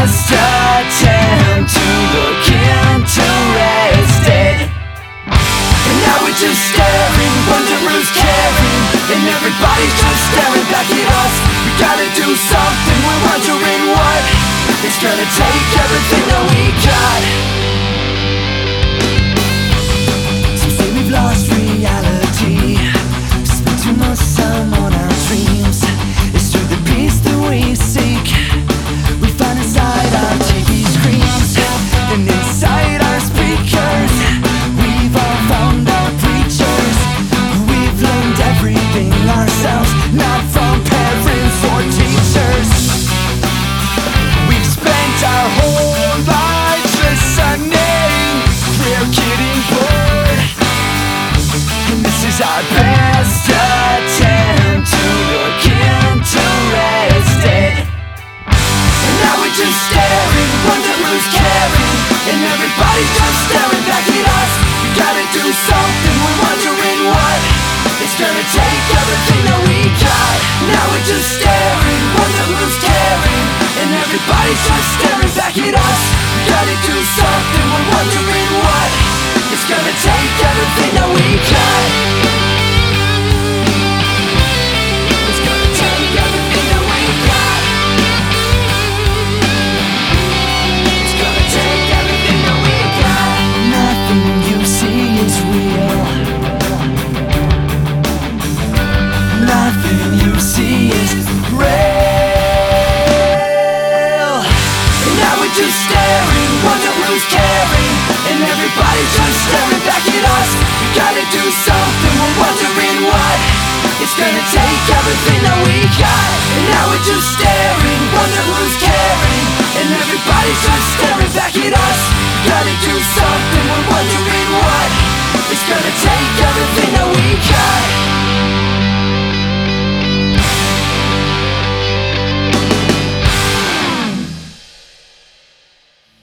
best attempt to look interested. And now we're just staring, wonder who's caring. And everybody's just staring back at us. We gotta do something, we're wondering what. It's gonna take everything that we got. Is our best attempt to look interested. And now we're just staring, wonder who's caring. And everybody's just staring back at us. We gotta do something, we're wondering what. It's gonna take everything that we got. Now we're just staring, wonder who's caring. And everybody's just staring back at us. We gotta do something, we're wondering what. It's gonna take everything that we got. Gonna take everything that we got. And now we're just staring, wonder who's caring. And everybody's just staring back at us. Gotta do something, we're wondering what. It's gonna